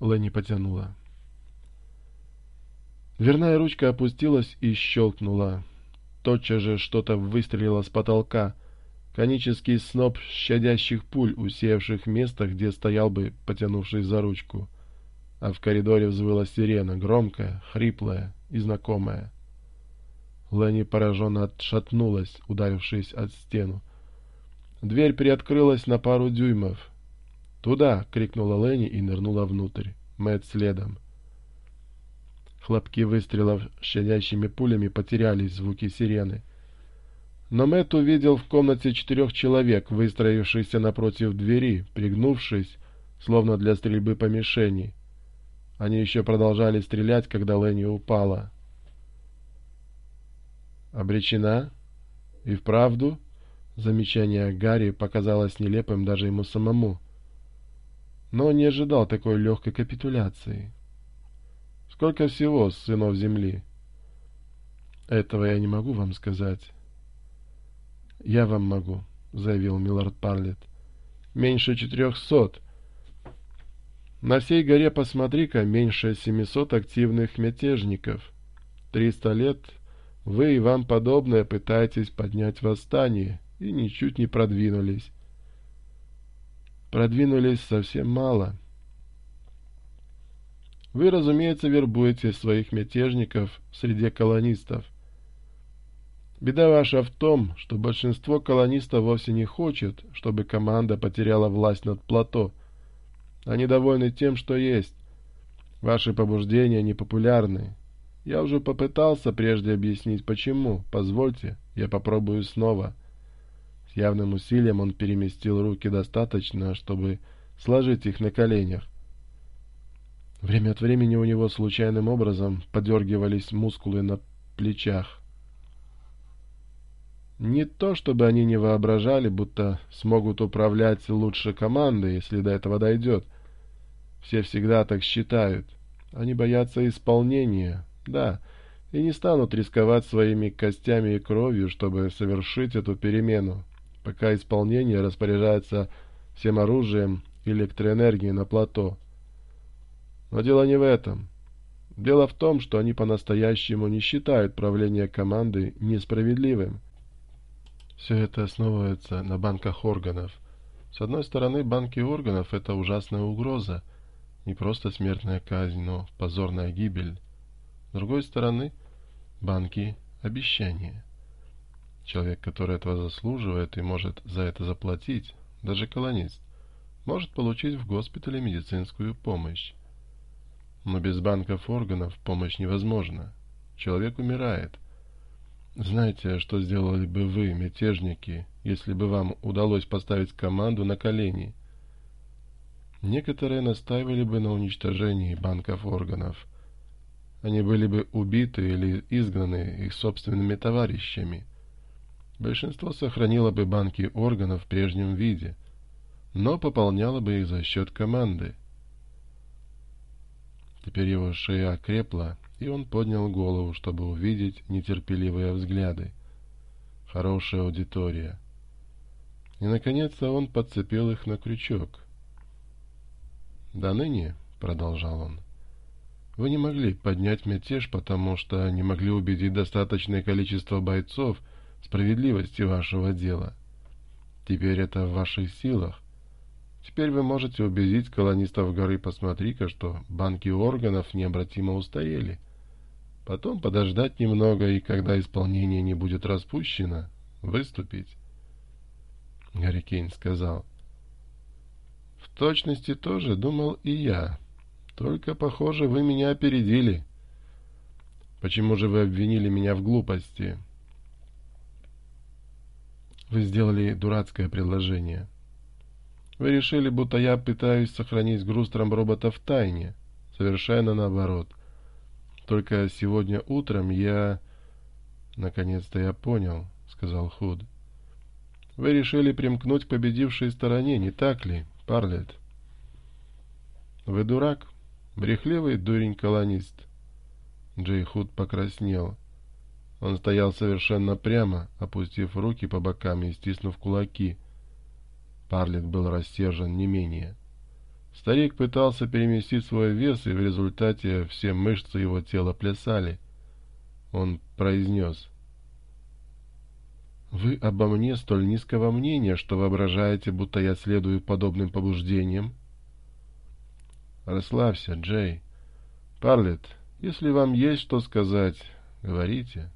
Лэнни потянула. Дверная ручка опустилась и щелкнула. Тотчас же что-то выстрелило с потолка. Конический сноп щадящих пуль, усеявших место, где стоял бы, потянувшись за ручку. А в коридоре взвыла сирена, громкая, хриплая и знакомая. Лэнни пораженно отшатнулась, ударившись от стену. Дверь приоткрылась на пару дюймов. Туда! — крикнула Ленни и нырнула внутрь. Мэтт следом. Хлопки выстрелов щадящими пулями потеряли звуки сирены. Но Мэтт увидел в комнате четырех человек, выстроившихся напротив двери, пригнувшись, словно для стрельбы по мишени. Они еще продолжали стрелять, когда Ленни упала. «Обречена? И вправду?» Замечание Гарри показалось нелепым даже ему самому но не ожидал такой легкой капитуляции. «Сколько всего сынов земли?» «Этого я не могу вам сказать». «Я вам могу», — заявил Миллард Парлетт. «Меньше четырехсот». «На всей горе, посмотри-ка, меньше семисот активных мятежников. Триста лет вы и вам подобное пытаетесь поднять восстание и ничуть не продвинулись продвинулись совсем мало. Вы, разумеется, вербуете своих мятежников среди колонистов. Беда ваша в том, что большинство колонистов вовсе не хочет, чтобы команда потеряла власть над плато. Они довольны тем, что есть. Ваши побуждения непопулярны. Я уже попытался прежде объяснить, почему. Позвольте, я попробую снова. — с явным усилием он переместил руки достаточно, чтобы сложить их на коленях. Время от времени у него случайным образом подергивались мускулы на плечах. Не то, чтобы они не воображали, будто смогут управлять лучше командой, если до этого дойдет. Все всегда так считают. Они боятся исполнения, да, и не станут рисковать своими костями и кровью, чтобы совершить эту перемену пока исполнение распоряжается всем оружием и электроэнергией на плато. Но дело не в этом. Дело в том, что они по-настоящему не считают правление команды несправедливым. Все это основывается на банках органов. С одной стороны, банки органов – это ужасная угроза, не просто смертная казнь, но позорная гибель. С другой стороны, банки – обещания. Человек, который этого заслуживает и может за это заплатить, даже колонист, может получить в госпитале медицинскую помощь. Но без банков органов помощь невозможна. Человек умирает. Знаете, что сделали бы вы, мятежники, если бы вам удалось поставить команду на колени? Некоторые настаивали бы на уничтожении банков органов. Они были бы убиты или изгнаны их собственными товарищами. Большинство сохранило бы банки органов в прежнем виде, но пополняло бы их за счет команды. Теперь его шея окрепла, и он поднял голову, чтобы увидеть нетерпеливые взгляды. Хорошая аудитория. И, наконец-то, он подцепил их на крючок. «До ныне», — продолжал он, — «вы не могли поднять мятеж, потому что не могли убедить достаточное количество бойцов — справедливости вашего дела. Теперь это в ваших силах. Теперь вы можете убедить колонистов горы «Посмотри-ка», что банки органов необратимо устарели. Потом подождать немного, и когда исполнение не будет распущено, выступить. Гарри Кейн сказал. В точности тоже думал и я. Только, похоже, вы меня опередили. Почему же вы обвинили меня в глупости?» Вы сделали дурацкое предложение. Вы решили, будто я пытаюсь сохранить груз трамбробота в тайне. Совершенно наоборот. Только сегодня утром я... Наконец-то я понял, сказал Худ. Вы решили примкнуть к победившей стороне, не так ли, Парлетт? Вы дурак, брехливый дурень-колонист. Джей Худ покраснел. — он стоял совершенно прямо, опустив руки по бокам и стиснув кулаки. Парлет был рассержен не менее. Старик пытался переместить свой вес, и в результате все мышцы его тела плясали. Он произнес. «Вы обо мне столь низкого мнения, что воображаете, будто я следую подобным побуждениям?» «Расслабься, Джей. Парлет, если вам есть что сказать, говорите».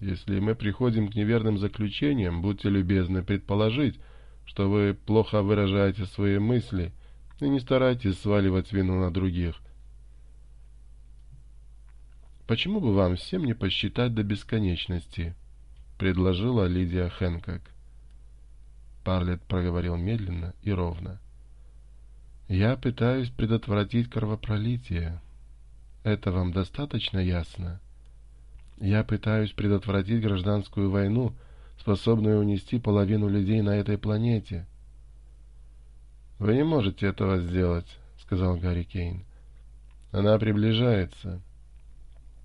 Если мы приходим к неверным заключениям, будьте любезны предположить, что вы плохо выражаете свои мысли, и не старайтесь сваливать вину на других. Почему бы вам всем не посчитать до бесконечности?» — предложила Лидия Хэнкок. Парлет проговорил медленно и ровно. «Я пытаюсь предотвратить кровопролитие. Это вам достаточно ясно? Я пытаюсь предотвратить гражданскую войну, способную унести половину людей на этой планете. — Вы не можете этого сделать, — сказал Гарри Кейн. — Она приближается.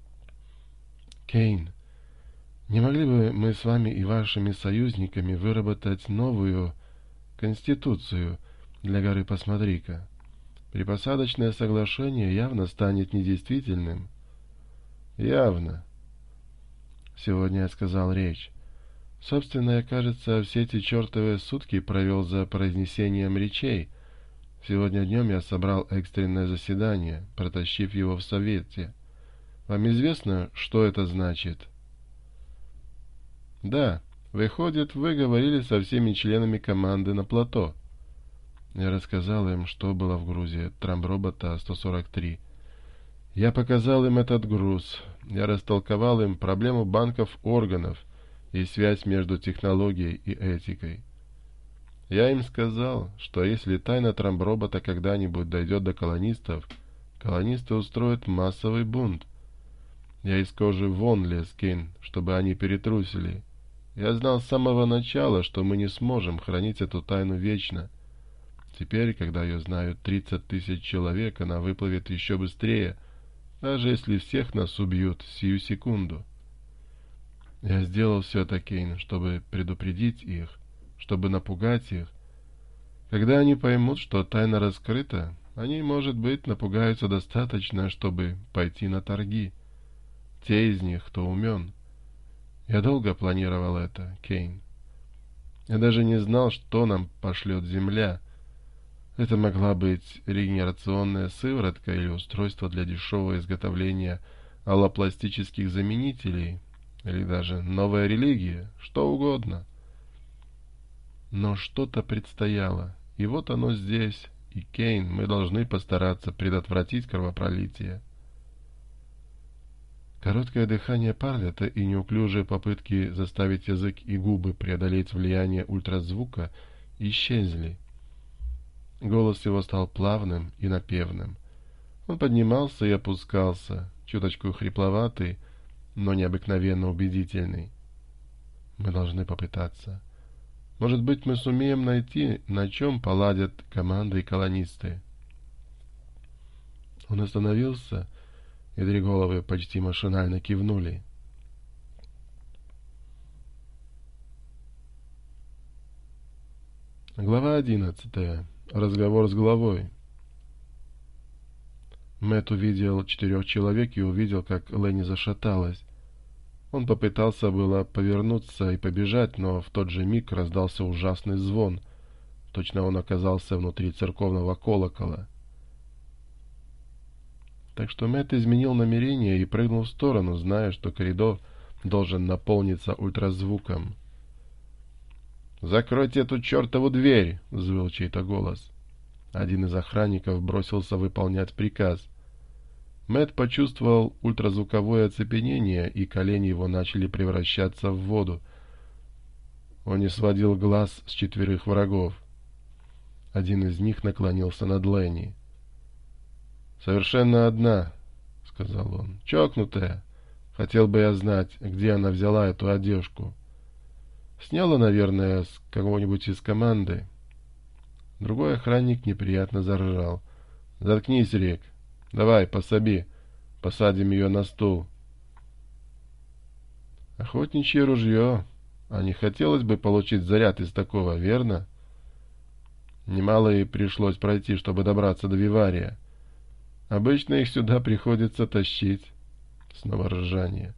— Кейн, не могли бы мы с вами и вашими союзниками выработать новую конституцию для горы Посмотри-ка? Припосадочное соглашение явно станет недействительным. — Явно сегодня сказал речь. Собственно, я кажется, все эти чертовы сутки провел за произнесением речей. Сегодня днем я собрал экстренное заседание, протащив его в совете. Вам известно, что это значит? Да, выходит, вы говорили со всеми членами команды на плато. Я рассказал им, что было в Грузии, трамбробота 143, я показал им этот груз, я растолковал им проблему банков-органов и связь между технологией и этикой. Я им сказал, что если тайна трамбробота когда-нибудь дойдет до колонистов, колонисты устроят массовый бунт. Я из кожи вон лез, Кейн, чтобы они перетрусили. Я знал с самого начала, что мы не сможем хранить эту тайну вечно. Теперь, когда ее знают 30 тысяч человек, она выплывет еще быстрее — даже если всех нас убьют сию секунду. Я сделал все это, Кейн, чтобы предупредить их, чтобы напугать их. Когда они поймут, что тайна раскрыта, они, может быть, напугаются достаточно, чтобы пойти на торги. Те из них, кто умен. Я долго планировал это, Кейн. Я даже не знал, что нам пошлет земля. Это могла быть регенерационная сыворотка или устройство для дешевого изготовления аллопластических заменителей, или даже новая религия, что угодно. Но что-то предстояло, и вот оно здесь, и, Кейн, мы должны постараться предотвратить кровопролитие. Короткое дыхание Парлета и неуклюжие попытки заставить язык и губы преодолеть влияние ультразвука исчезли — Голос его стал плавным и напевным. Он поднимался и опускался, чуточку хрипловатый, но необыкновенно убедительный. Мы должны попытаться. Может быть, мы сумеем найти, на чем поладят команды и колонисты. Он остановился, и три головы почти машинально кивнули. Глава одиннадцатая разговор с головой. Мэтт увидел четырех человек и увидел, как Ленни зашаталась. Он попытался было повернуться и побежать, но в тот же миг раздался ужасный звон. Точно он оказался внутри церковного колокола. Так что Мэтт изменил намерение и прыгнул в сторону, зная, что коридор должен наполниться ультразвуком. «Закройте эту чертову дверь!» — взвыл чей-то голос. Один из охранников бросился выполнять приказ. Мэтт почувствовал ультразвуковое оцепенение, и колени его начали превращаться в воду. Он не сводил глаз с четверых врагов. Один из них наклонился над Ленни. «Совершенно одна», — сказал он. «Чокнутая. Хотел бы я знать, где она Снял наверное, с кого-нибудь из команды. Другой охранник неприятно заржал. «Заткнись, Рик. Давай, пособи. Посадим ее на стул». «Охотничье ружье. А не хотелось бы получить заряд из такого, верно?» Немало и пришлось пройти, чтобы добраться до Вивария. Обычно их сюда приходится тащить. Снова ржание.